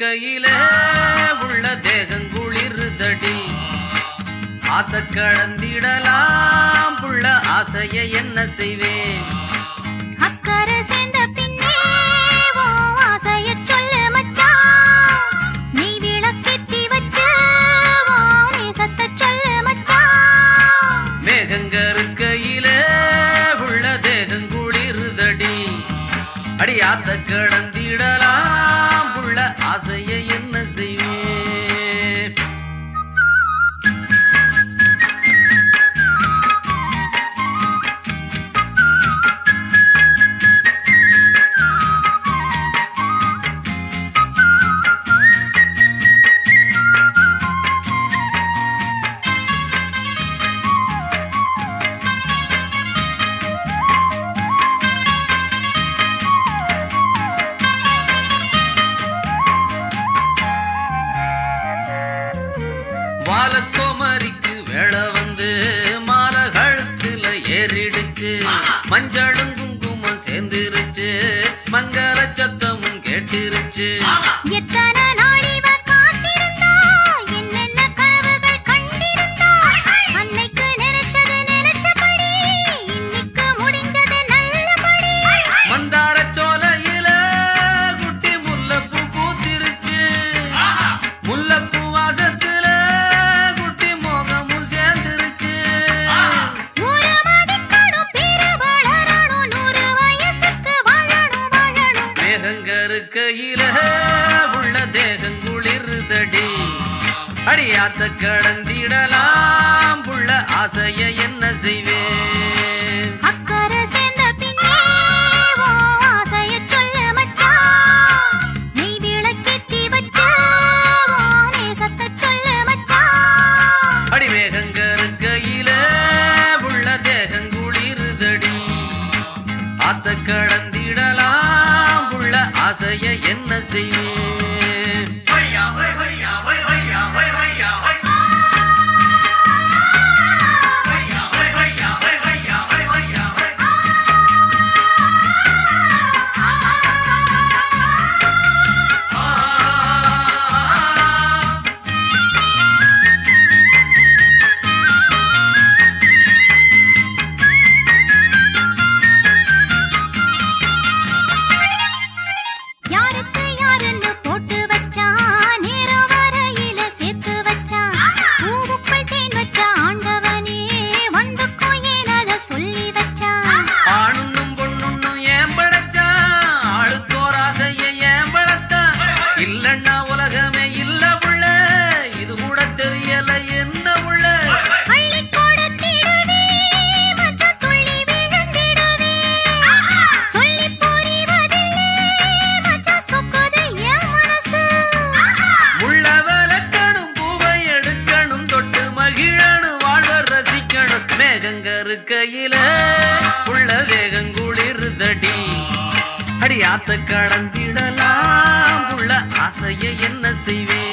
இருக்கையிலே உள்ள தேகம் குளிருதடி ஆத்த கடந்திடலாம் புள்ள ஆசைய என்ன செய்வேன் அக்கறை சேர்ந்த பின்னே உன் ஆசையச் சொல்லு மச்சான். நீ விளக்கேத்தி வச்சு நேசத்தைச் சொல்லு மச்சான். மேகங்க இருக்கையிலே உள்ள அடி ஆத்த வாலக்கோமரிக்கு வேலை வந்து மாலை கழுத்துல ஏறிடுச்சு. மஞ்சளும் குங்குமம் சேர்ந்துருச்சு. மங்கள சத்தமும் கேட்டிருச்சு. எத்தனை உள்ள தேகம் குளிருதடி அடியாத்த கடந்திடலாம் புள்ள ஆசைய என்ன செய்வேன் அக்கறை சேர்ந்த பின்னே உன் ஆசையச் சொல்லு மச்சான். நீ விளக்கேத்தி வச்சு உன் நேசத்தைச் சொல்லு மச்சான். அடி மேகங்க இருக்கையில உள்ள தேகம் குளிருதடி ஆத்த புள்ள ஆசைய என்ன செய்வேன்? இல்லன்னா உலகமே இல்ல புள்ள இது கூட தெரியல என்ன புள்ள இருக்கையில உள்ள வேகம் குளிருதடி. அடி ஆத்த கடந்திடலாம். ஆசைய என்ன செய்வேன்?